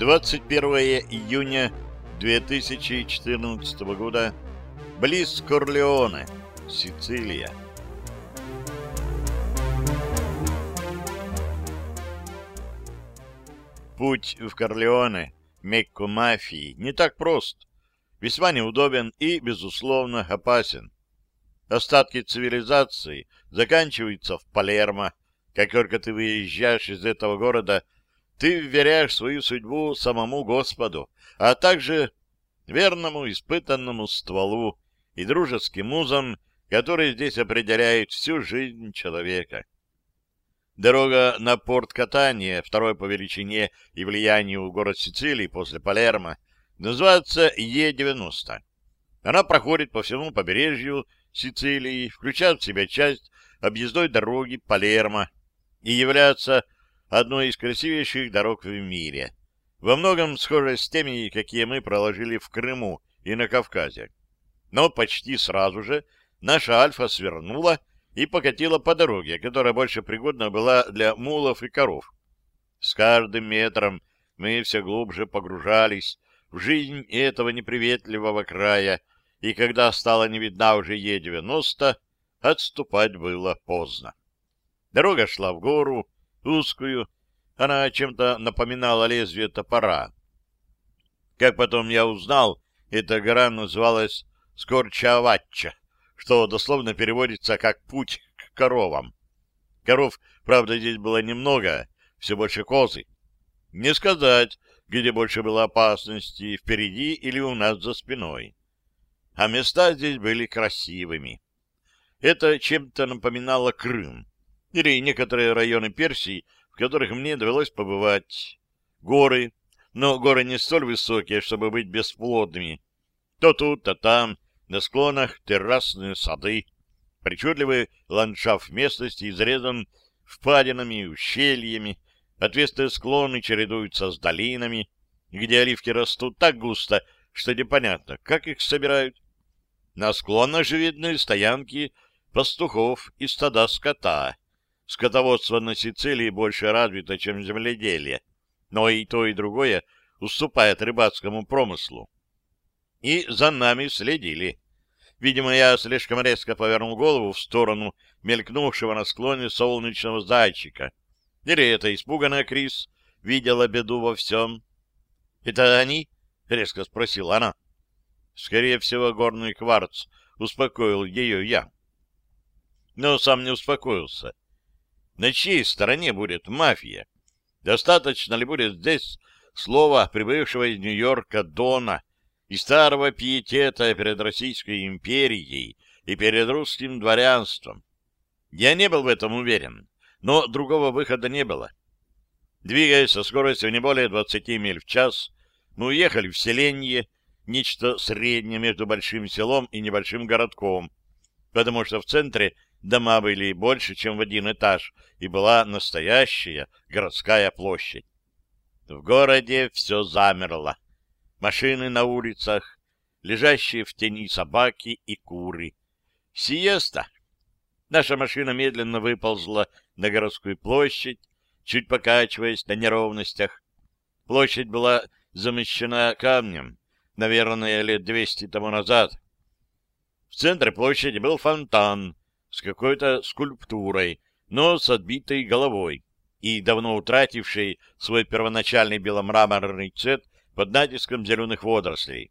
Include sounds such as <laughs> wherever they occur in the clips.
21 июня 2014 года. Близ Корлеоне, Сицилия. Путь в Корлеоне, Мекку мафии, не так прост, весьма неудобен и, безусловно, опасен. Остатки цивилизации заканчиваются в Палермо. Как только ты выезжаешь из этого города, ты вверяешь свою судьбу самому Господу, а также верному испытанному стволу и дружеским музам, которые здесь определяют всю жизнь человека. Дорога на порт катания, второй по величине и влиянию город Сицилии после Палермо, называется Е-90. Она проходит по всему побережью Сицилии, включает в себя часть объездной дороги Палермо и является одной из красивейших дорог в мире, во многом схожей с теми, какие мы проложили в Крыму и на Кавказе. Но почти сразу же наша Альфа свернула и покатила по дороге, которая больше пригодна была для мулов и коров. С каждым метром мы все глубже погружались в жизнь этого неприветливого края, и когда стала не видна уже Е-90, отступать было поздно. Дорога шла в гору, узкую, она чем-то напоминала лезвие топора. Как потом я узнал, эта гора называлась Скорчаватча, что дословно переводится как «путь к коровам». Коров, правда, здесь было немного, все больше козы. Не сказать, где больше было опасности, впереди или у нас за спиной. А места здесь были красивыми. Это чем-то напоминало Крым или некоторые районы Персии, в которых мне довелось побывать. Горы, но горы не столь высокие, чтобы быть бесплодными. То тут, то там на склонах террасные сады. Причудливый ландшафт местности изрезан впадинами ущельями. Отвесные склоны чередуются с долинами, где оливки растут так густо, что непонятно, как их собирают. На склонах же видны стоянки пастухов и стада скота. Скотоводство на Сицилии больше развито, чем земледелие, но и то, и другое уступает рыбацкому промыслу и за нами следили. Видимо, я слишком резко повернул голову в сторону мелькнувшего на склоне солнечного зайчика. Или это испуганная Крис видела беду во всем? — Это они? — резко спросила она. — Скорее всего, горный кварц успокоил ее я. Но сам не успокоился. На чьей стороне будет мафия? Достаточно ли будет здесь слова прибывшего из Нью-Йорка Дона, и старого пиетета перед Российской империей и перед русским дворянством. Я не был в этом уверен, но другого выхода не было. Двигаясь со скоростью не более 20 миль в час, мы уехали в селение, нечто среднее между большим селом и небольшим городком, потому что в центре дома были больше, чем в один этаж, и была настоящая городская площадь. В городе все замерло машины на улицах, лежащие в тени собаки и куры. Сиеста. Наша машина медленно выползла на городскую площадь, чуть покачиваясь на неровностях. Площадь была замещена камнем, наверное, лет двести тому назад. В центре площади был фонтан с какой-то скульптурой, но с отбитой головой и давно утратившей свой первоначальный беломраморный цвет под натиском зеленых водорослей.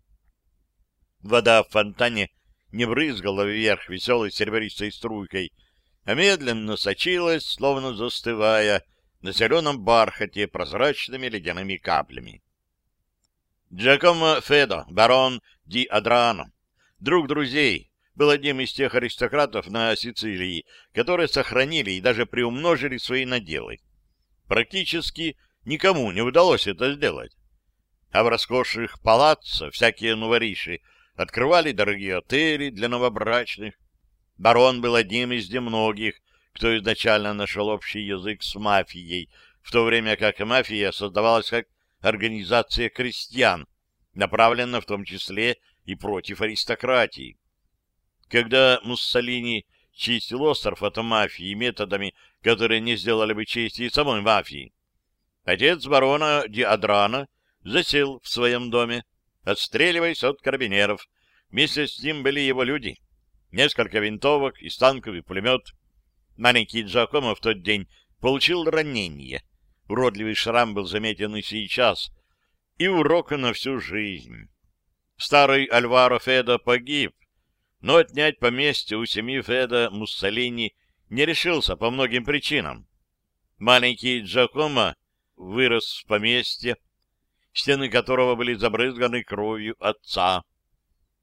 Вода в фонтане не брызгала вверх веселой серебристой струйкой, а медленно сочилась, словно застывая, на зеленом бархате прозрачными ледяными каплями. Джакомо Федо, барон Ди Адрано, друг друзей, был одним из тех аристократов на Сицилии, которые сохранили и даже приумножили свои наделы. Практически никому не удалось это сделать а в роскошных палаццо всякие новориши открывали дорогие отели для новобрачных. Барон был одним из немногих, кто изначально нашел общий язык с мафией, в то время как мафия создавалась как организация крестьян, направленная в том числе и против аристократии. Когда Муссолини чистил остров от мафии методами, которые не сделали бы чести и самой мафии, отец барона Диадрана засел в своем доме, отстреливаясь от карабинеров. Вместе с ним были его люди. Несколько винтовок и станковый пулемет. Маленький Джакомо в тот день получил ранение. Уродливый шрам был заметен и сейчас. И урока на всю жизнь. Старый Альваро Феда погиб, но отнять поместье у семьи Феда Муссолини не решился по многим причинам. Маленький Джакомо вырос в поместье, стены которого были забрызганы кровью отца.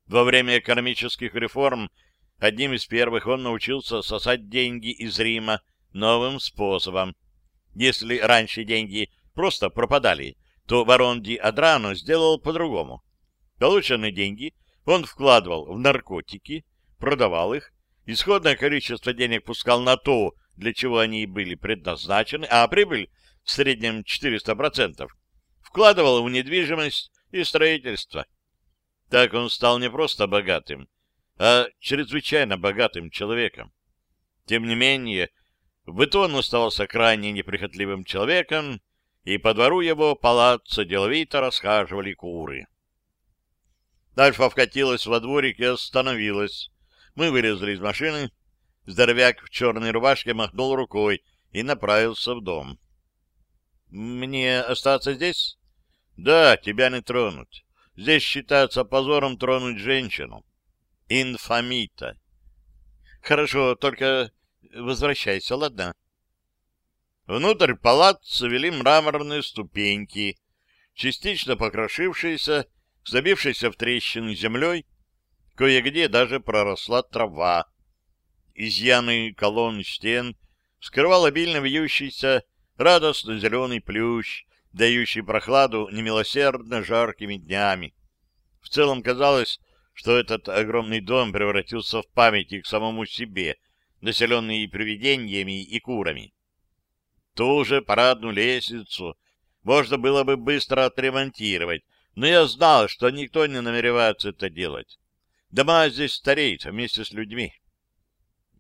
Во время экономических реформ одним из первых он научился сосать деньги из Рима новым способом. Если раньше деньги просто пропадали, то барон Ди Адрано сделал по-другому. Полученные деньги он вкладывал в наркотики, продавал их, исходное количество денег пускал на то, для чего они были предназначены, а прибыль в среднем 400%, вкладывал в недвижимость и строительство. Так он стал не просто богатым, а чрезвычайно богатым человеком. Тем не менее, в быту он оставался крайне неприхотливым человеком, и по двору его палаца деловито расхаживали куры. Альфа вкатилась во дворик и остановилась. Мы вылезли из машины. Здоровяк в черной рубашке махнул рукой и направился в дом. «Мне остаться здесь?» «Да, тебя не тронуть. Здесь считается позором тронуть женщину. Инфамита». «Хорошо, только возвращайся, ладно?» Внутрь палаца вели мраморные ступеньки, частично покрошившиеся, забившиеся в трещины землей, кое-где даже проросла трава. Изъяны колонн стен скрывал обильно вьющийся радостно зеленый плющ, дающий прохладу немилосердно жаркими днями. В целом казалось, что этот огромный дом превратился в памятник самому себе, населенный привидениями и курами. Ту же парадную лестницу можно было бы быстро отремонтировать, но я знал, что никто не намеревается это делать. Дома здесь стареют вместе с людьми.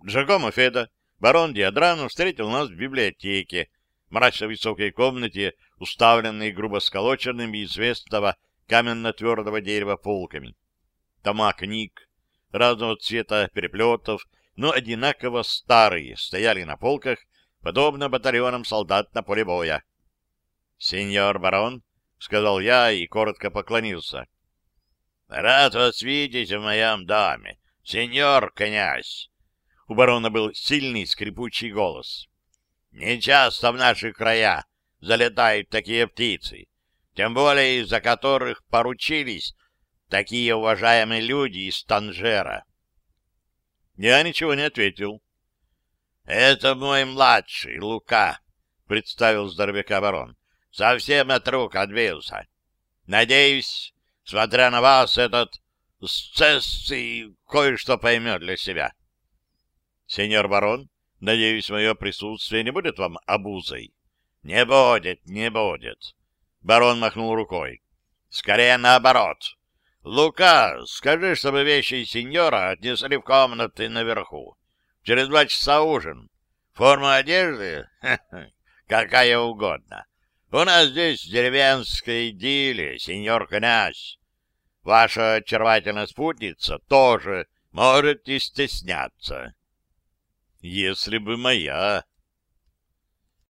Джакомо Феда, барон Диадрано, встретил нас в библиотеке, мрачно-высокой комнате, уставленной грубо сколоченными из вестного каменно-твердого дерева полками. Тома книг, разного цвета переплетов, но одинаково старые, стояли на полках, подобно батальонам солдат на поле боя. — Сеньор барон, — сказал я и коротко поклонился. — Рад вас видеть в моем доме, сеньор князь. У барона был сильный скрипучий голос. Не часто в наши края залетают такие птицы, тем более из-за которых поручились такие уважаемые люди из Танжера. Я ничего не ответил. — Это мой младший, Лука, — представил здоровяка барон. — Совсем от рук отбился. Надеюсь, смотря на вас, этот сцессий кое-что поймет для себя. — Сеньор барон, Надеюсь, мое присутствие не будет вам обузой. — Не будет, не будет. Барон махнул рукой. — Скорее наоборот. Лука, скажи, чтобы вещи сеньора отнесли в комнаты наверху. Через два часа ужин. Форма одежды? <laughs> Какая угодно. У нас здесь деревенская идиллия, сеньор князь. Ваша очаровательная спутница тоже может и стесняться. Если бы моя.